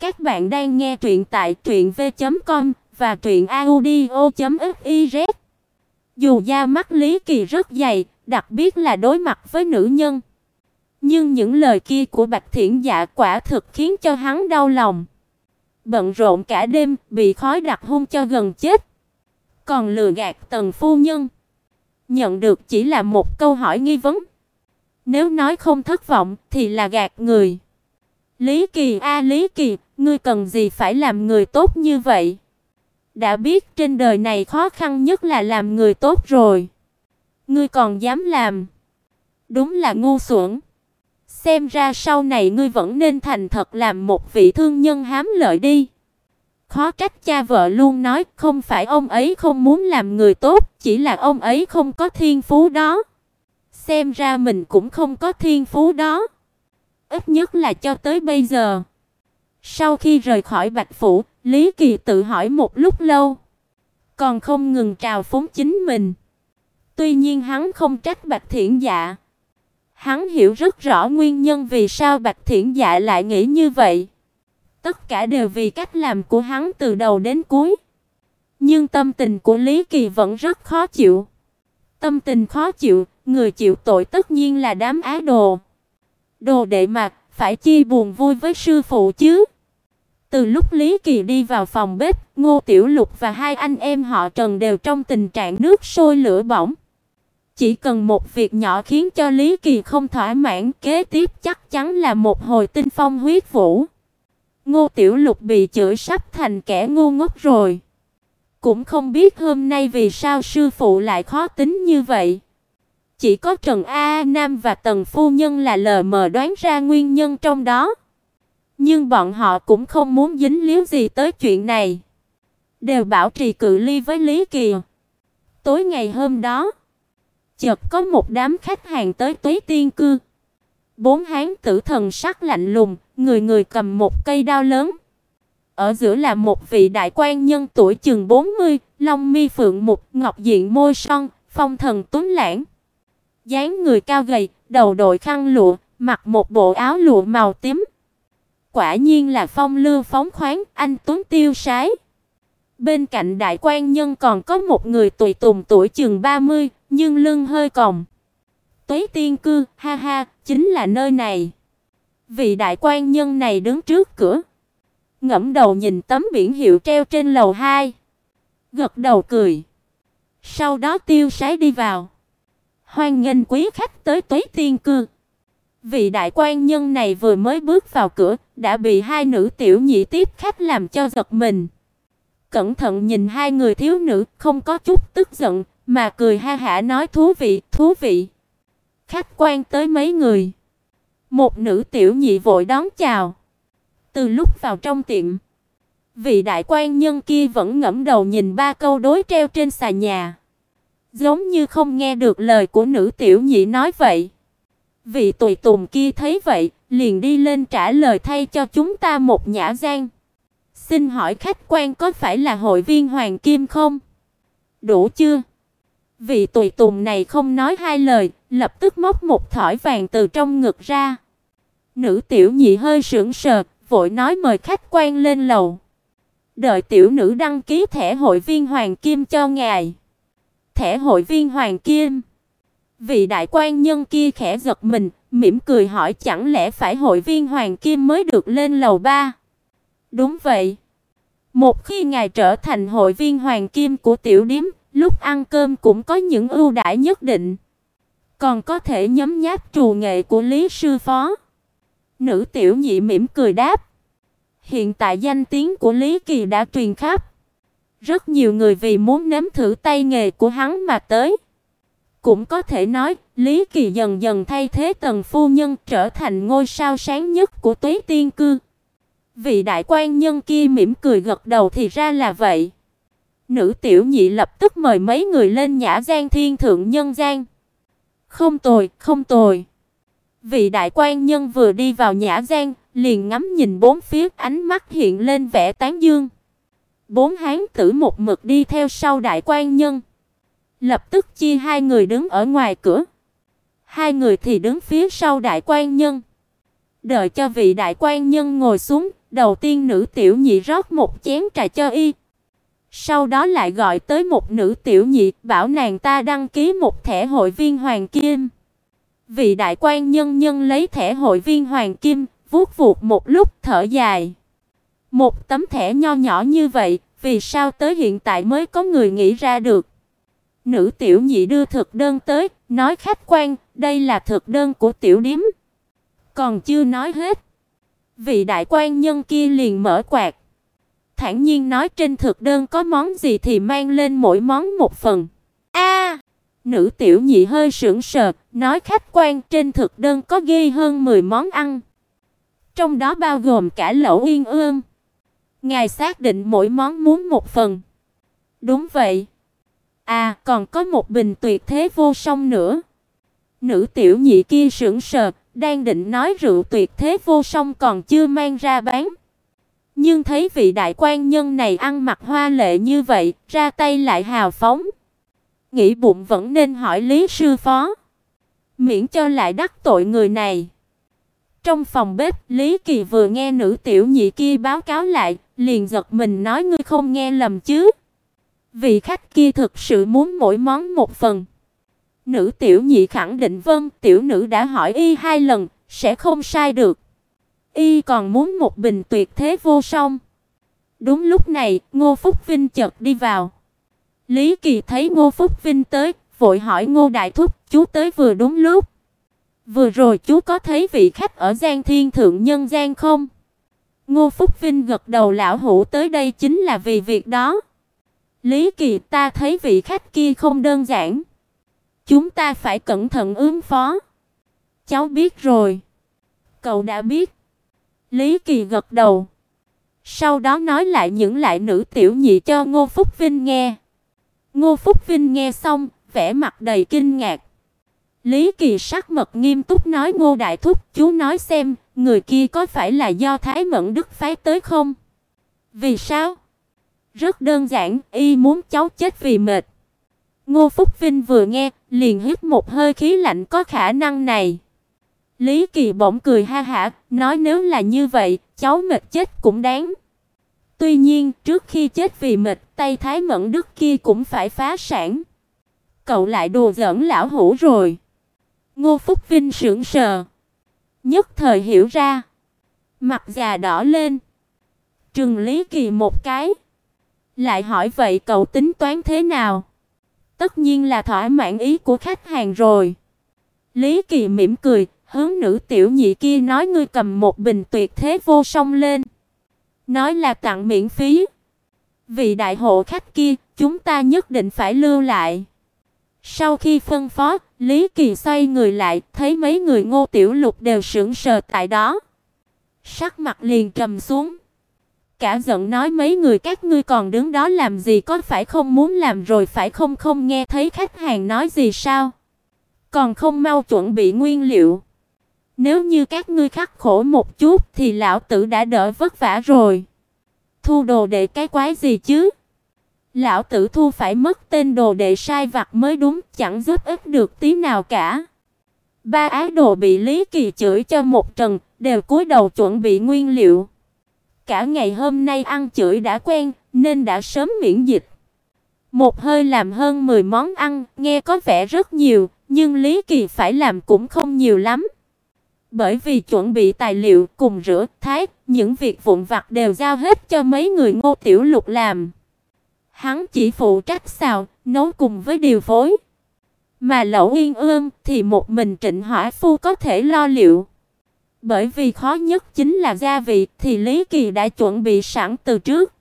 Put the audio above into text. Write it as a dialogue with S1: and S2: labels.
S1: Các bạn đang nghe truyện tại truyệnv.com và truyệnaudio.fiz. Dù da mắt Lý Kỳ rất dày, đặc biệt là đối mặt với nữ nhân, nhưng những lời kia của Bạch Thiển Dạ quả thực khiến cho hắn đau lòng. Bận rộn cả đêm, bị khói đặc hung cho gần chết. Còn lừa gạt Tần phu nhân, nhận được chỉ là một câu hỏi nghi vấn. Nếu nói không thất vọng thì là gạt người. Lý Kỳ a Lý Kỳ, ngươi cần gì phải làm người tốt như vậy? Đã biết trên đời này khó khăn nhất là làm người tốt rồi. Ngươi còn dám làm? Đúng là ngu xuẩn. Xem ra sau này ngươi vẫn nên thành thật làm một vị thương nhân hám lợi đi. Khó trách cha vợ luôn nói không phải ông ấy không muốn làm người tốt, chỉ là ông ấy không có thiên phú đó. Xem ra mình cũng không có thiên phú đó. Ít nhất là cho tới bây giờ. Sau khi rời khỏi Bạch phủ, Lý Kỳ tự hỏi một lúc lâu, còn không ngừng trào phúng chính mình. Tuy nhiên hắn không trách Bạch Thiển Dạ. Hắn hiểu rất rõ nguyên nhân vì sao Bạch Thiển Dạ lại nghĩ như vậy. Tất cả đều vì cách làm của hắn từ đầu đến cuối. Nhưng tâm tình của Lý Kỳ vẫn rất khó chịu. Tâm tình khó chịu, người chịu tội tất nhiên là đám á đồ. Đồ đệ mặt, phải chi buồn vui với sư phụ chứ. Từ lúc Lý Kỳ đi vào phòng bếp, Ngô Tiểu Lục và hai anh em họ Trần đều trong tình trạng nước sôi lửa bỏng. Chỉ cần một việc nhỏ khiến cho Lý Kỳ không thỏa mãn, kế tiếp chắc chắn là một hồi tinh phong huyết vũ. Ngô Tiểu Lục bị chửi sắp thành kẻ ngu ngốc rồi. Cũng không biết hôm nay vì sao sư phụ lại khó tính như vậy. Chỉ có Trần A Nam và Tần phu nhân là lờ mờ đoán ra nguyên nhân trong đó. Nhưng bọn họ cũng không muốn dính líu gì tới chuyện này, đều bảo trì cự ly với Lý Kỳ. Tối ngày hôm đó, chợt có một đám khách hàng tới Tuế Tiên cư. Bốn hán tử thần sắc lạnh lùng, người người cầm một cây đao lớn. Ở giữa là một vị đại quan nhân tuổi chừng 40, long mi phượng mục, ngọc diện môi son, phong thần tuấn lãng. Dáng người cao gầy, đầu đội khăn lụa, mặc một bộ áo lụa màu tím. Quả nhiên là phong lưu phóng khoáng, anh tuấn tiêu sái. Bên cạnh đại quan nhân còn có một người tùy tùng tuổi chừng 30, nhưng lưng hơi còng. Tuế tiên cư, ha ha, chính là nơi này. Vị đại quan nhân này đứng trước cửa, ngẫm đầu nhìn tấm biển hiệu treo trên lầu 2, gật đầu cười. Sau đó tiêu sái đi vào. Hoan nghênh quý khách tới Tuế tiên cư. Vị đại quan nhân này vừa mới bước vào cửa, đã bị hai nữ tiểu nhị tiếp khách làm cho giật mình. Cẩn thận nhìn hai người thiếu nữ, không có chút tức giận, mà cười ha hả nói thú vị, thú vị. Khách quan tới mấy người. Một nữ tiểu nhị vội đón chào. Từ lúc vào trong tiệm, vị đại quan nhân kia vẫn ngẫm đầu nhìn ba câu đối treo trên xà nhà, giống như không nghe được lời của nữ tiểu nhị nói vậy. Vị tùy tùng kia thấy vậy, liền đi lên trả lời thay cho chúng ta một nhã gian. Xin hỏi khách quan có phải là hội viên Hoàng Kim không? Đủ chưa? Vị tùy tùng này không nói hai lời, lập tức móc một thỏi vàng từ trong ngực ra. Nữ tiểu nhị hơi sững sờ, vội nói mời khách quan lên lầu. Đợi tiểu nữ đăng ký thẻ hội viên Hoàng Kim cho ngài. Thẻ hội viên Hoàng Kim. Vị đại quan nhân kia khẽ giật mình, mỉm cười hỏi chẳng lẽ phải hội viên hoàng kim mới được lên lầu ba? Đúng vậy. Một khi ngài trở thành hội viên hoàng kim của tiểu điếm, lúc ăn cơm cũng có những ưu đãi nhất định. Còn có thể nhấm nháp trù nghệ của Lý sư phó. Nữ tiểu nhị mỉm cười đáp. Hiện tại danh tiếng của Lý Kỳ đã truyền khắp. Rất nhiều người vì muốn nếm thử tay nghề của hắn mà tới. Cũng có thể nói, Lý Kỳ dần dần thay thế Tần phu nhân trở thành ngôi sao sáng nhất của Tuế Tiên cư. Vị đại quan nhân kia mỉm cười gật đầu thì ra là vậy. Nữ tiểu nhị lập tức mời mấy người lên nhã gian thiên thượng nhân gian. Không tồi, không tồi. Vị đại quan nhân vừa đi vào nhã gian, liền ngắm nhìn bốn phía, ánh mắt hiện lên vẻ tán dương. Bốn hán tử một mực đi theo sau đại quan nhân. Lập tức chia hai người đứng ở ngoài cửa, hai người thì đứng phía sau đại quan nhân. Đợi cho vị đại quan nhân ngồi xuống, đầu tiên nữ tiểu nhị rót một chén trà cho y. Sau đó lại gọi tới một nữ tiểu nhị, bảo nàng ta đăng ký một thẻ hội viên hoàng kim. Vị đại quan nhân nhân lấy thẻ hội viên hoàng kim, vuốt vuột một lúc thở dài. Một tấm thẻ nho nhỏ như vậy, vì sao tới hiện tại mới có người nghĩ ra được? Nữ tiểu nhị đưa thực đơn tới, nói khách quan, đây là thực đơn của tiểu điếm. Còn chưa nói hết, vị đại quan nhân kia liền mở quạt. Thản nhiên nói trên thực đơn có món gì thì mang lên mỗi món một phần. A, nữ tiểu nhị hơi sững sờ, nói khách quan trên thực đơn có ghi hơn 10 món ăn. Trong đó bao gồm cả lẩu yên ương. Ngài xác định mỗi món muốn một phần. Đúng vậy. À, còn có một bình tuyệt thế vô song nữa. Nữ tiểu nhị kia sững sờ, đang định nói rượu tuyệt thế vô song còn chưa mang ra bán. Nhưng thấy vị đại quan nhân này ăn mặc hoa lệ như vậy, ra tay lại hào phóng. Nghĩ bụng vẫn nên hỏi Lý sư phó, miễn cho lại đắc tội người này. Trong phòng bếp, Lý Kỳ vừa nghe nữ tiểu nhị kia báo cáo lại, liền giật mình nói ngươi không nghe lầm chứ? Vị khách kia thực sự muốn mỗi món một phần. Nữ tiểu nhị khẳng định vâng, tiểu nữ đã hỏi y hai lần, sẽ không sai được. Y còn muốn một bình tuyệt thế vô song. Đúng lúc này, Ngô Phúc Vinh chợt đi vào. Lý Kỳ thấy Ngô Phúc Vinh tới, vội hỏi Ngô Đại Thúc, chú tới vừa đúng lúc. Vừa rồi chú có thấy vị khách ở Giang Thiên Thượng Nhân Giang không? Ngô Phúc Vinh gật đầu lão hủ tới đây chính là vì việc đó. Lý Kỳ ta thấy vị khách kia không đơn giản. Chúng ta phải cẩn thận ứng phó. Cháu biết rồi. Cậu đã biết. Lý Kỳ gật đầu. Sau đó nói lại những lại nữ tiểu nhị cho Ngô Phúc Vinh nghe. Ngô Phúc Vinh nghe xong, vẻ mặt đầy kinh ngạc. Lý Kỳ sắc mật nghiêm túc nói Ngô đại thúc, chú nói xem, người kia có phải là do Thái Mẫn Đức phái tới không? Vì sao? Rất đơn giản, y muốn cháu chết vì mệt. Ngô Phúc Vinh vừa nghe, liền hít một hơi khí lạnh có khả năng này. Lý Kỳ bỗng cười ha hả, nói nếu là như vậy, cháu mệt chết cũng đáng. Tuy nhiên, trước khi chết vì mệt, tay Thái Mẫn Đức kia cũng phải phá sản. Cậu lại đùa giỡn lão hủ rồi. Ngô Phúc Vinh sững sờ, nhất thời hiểu ra, mặt già đỏ lên, trừng Lý Kỳ một cái, lại hỏi vậy cậu tính toán thế nào? Tất nhiên là thỏa mãn ý của khách hàng rồi. Lý Kỳ mỉm cười, hướng nữ tiểu nhị kia nói ngươi cầm một bình tuyệt thế vô song lên. Nói là tặng miễn phí. Vì đại hộ khách kia, chúng ta nhất định phải lưu lại. Sau khi phân phó, Lý Kỳ xoay người lại, thấy mấy người Ngô Tiểu Lục đều sững sờ tại đó. Sắc mặt liền trầm xuống. Cả giận nói mấy người các ngươi còn đứng đó làm gì có phải không muốn làm rồi phải không không nghe thấy khách hàng nói gì sao? Còn không mau chuẩn bị nguyên liệu. Nếu như các ngươi khắc khổ một chút thì lão tử đã đỡ vất vả rồi. Thu đồ để cái quái gì chứ? Lão tử thu phải mất tên đồ đệ sai vặt mới đúng, chẳng giúp ích được tí nào cả. Ba ái đồ bị Lý Kỳ chửi cho một trần, đều cúi đầu chuẩn bị nguyên liệu. Cả ngày hôm nay ăn chửi đã quen, nên đã sớm miễn dịch. Một hơi làm hơn 10 món ăn, nghe có vẻ rất nhiều, nhưng Lý Kỳ phải làm cũng không nhiều lắm. Bởi vì chuẩn bị tài liệu cùng rửa, thái, những việc vụn vặt đều giao hết cho mấy người Ngô Tiểu Lục làm. Hắn chỉ phụ trách xào, nấu cùng với điều phối. Mà Lẩu Yên Ương thì một mình Trịnh Hỏa Phu có thể lo liệu. Bởi vì khó nhất chính là gia vị thì Lý Kỳ đã chuẩn bị sẵn từ trước.